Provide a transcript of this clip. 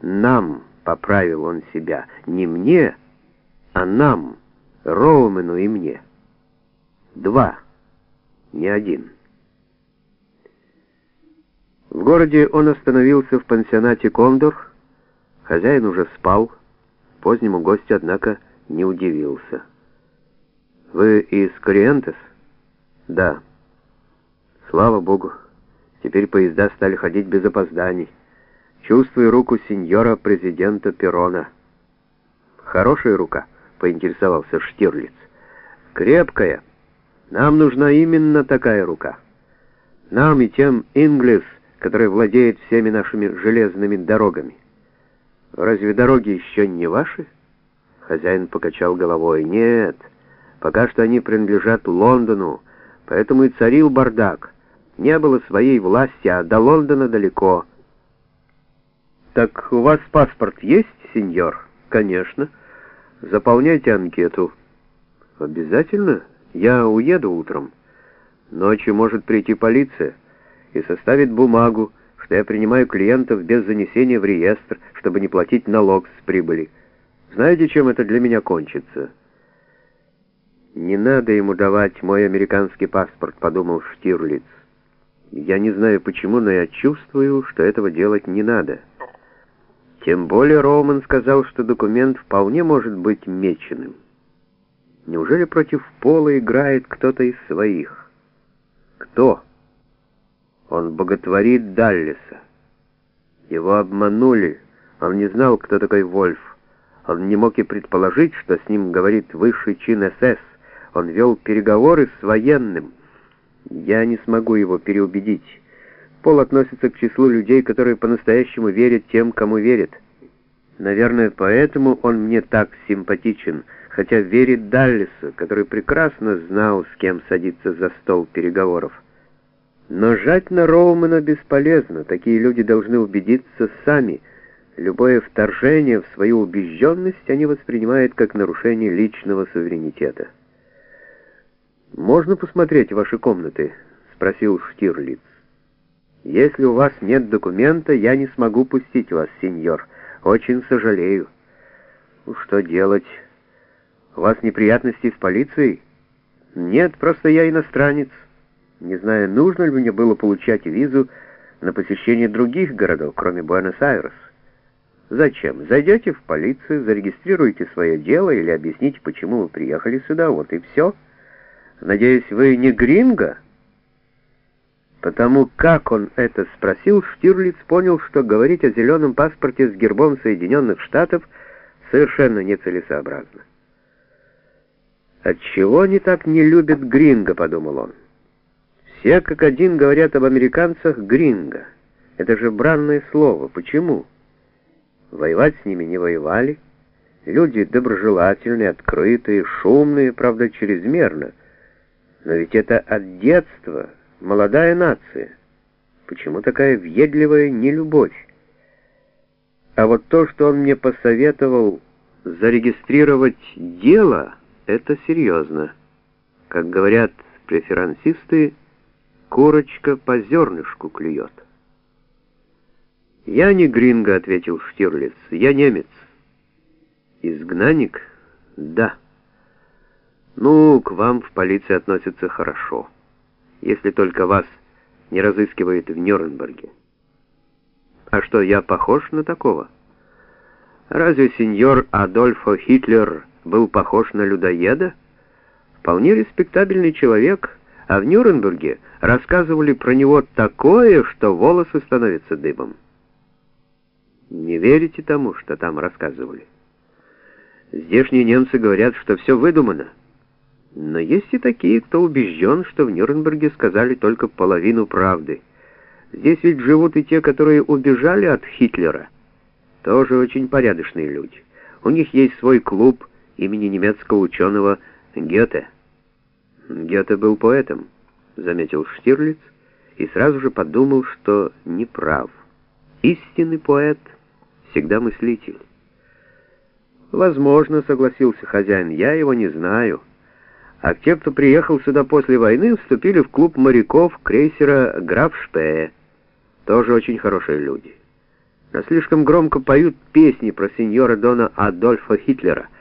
Нам, поправил он себя, не мне, а нам, Роумену и мне. Два, не один. В городе он остановился в пансионате «Кондор». Хозяин уже спал. Позднему гостю, однако, не удивился. «Вы из Кориентес?» «Да». «Слава Богу, теперь поезда стали ходить без опозданий. Чувствую руку сеньора президента Перона». «Хорошая рука?» — поинтересовался Штирлиц. «Крепкая. Нам нужна именно такая рука. Нам и тем Инглис, который владеет всеми нашими железными дорогами. Разве дороги еще не ваши? Хозяин покачал головой. Нет, пока что они принадлежат Лондону, поэтому и царил бардак. Не было своей власти, а до Лондона далеко. Так у вас паспорт есть, сеньор? Конечно. Заполняйте анкету. Обязательно? Я уеду утром. Ночью может прийти полиция и составит бумагу, что я принимаю клиентов без занесения в реестр, чтобы не платить налог с прибыли. Знаете, чем это для меня кончится? Не надо ему давать мой американский паспорт, подумал Штирлиц. Я не знаю почему, но я чувствую, что этого делать не надо. Тем более Роман сказал, что документ вполне может быть меченым. Неужели против Пола играет кто-то из своих? Кто? Он боготворит Даллеса. Его обманули. Он не знал, кто такой Вольф. Он не мог и предположить, что с ним говорит высший чин СС. Он вел переговоры с военным. Я не смогу его переубедить. Пол относится к числу людей, которые по-настоящему верят тем, кому верят. Наверное, поэтому он мне так симпатичен, хотя верит Даллесу, который прекрасно знал, с кем садиться за стол переговоров. Но жать на Роумана бесполезно, такие люди должны убедиться сами. Любое вторжение в свою убежденность они воспринимают как нарушение личного суверенитета. «Можно посмотреть ваши комнаты?» — спросил Штирлиц. «Если у вас нет документа, я не смогу пустить вас, сеньор. Очень сожалею». «Ну, «Что делать? У вас неприятности с полицией?» «Нет, просто я иностранец» не зная, нужно ли мне было получать визу на посещение других городов, кроме Буэнос-Айрес. Зачем? Зайдете в полицию, зарегистрируете свое дело или объясните, почему вы приехали сюда, вот и все. Надеюсь, вы не гринго? Потому как он это спросил, Штирлиц понял, что говорить о зеленом паспорте с гербом Соединенных Штатов совершенно нецелесообразно. «Отчего они так не любят гринго?» — подумал он. Все как один говорят об американцах гринго. Это же бранное слово. Почему? Воевать с ними не воевали. Люди доброжелательные, открытые, шумные, правда, чрезмерно. Но ведь это от детства, молодая нация. Почему такая въедливая нелюбовь? А вот то, что он мне посоветовал зарегистрировать дело, это серьезно. Как говорят преферансисты, Курочка по зернышку клюет. «Я не гринго», — ответил Штирлиц, — «я немец». «Изгнанник?» «Да». «Ну, к вам в полиции относятся хорошо, если только вас не разыскивают в Нюрнберге». «А что, я похож на такого?» «Разве сеньор Адольфо Хитлер был похож на людоеда?» «Вполне респектабельный человек» а в Нюрнберге рассказывали про него такое, что волосы становятся дыбом. Не верите тому, что там рассказывали? Здешние немцы говорят, что все выдумано. Но есть и такие, кто убежден, что в Нюрнберге сказали только половину правды. Здесь ведь живут и те, которые убежали от Хитлера. Тоже очень порядочные люди. У них есть свой клуб имени немецкого ученого Гёте. Гёте был поэтом, заметил Штирлиц и сразу же подумал, что не прав. Истинный поэт всегда мыслитель. Возможно, согласился хозяин, я его не знаю. А те, кто приехал сюда после войны, вступили в клуб моряков крейсера «Граф Шпее». Тоже очень хорошие люди. но слишком громко поют песни про сеньора Дона Адольфа Хитлера —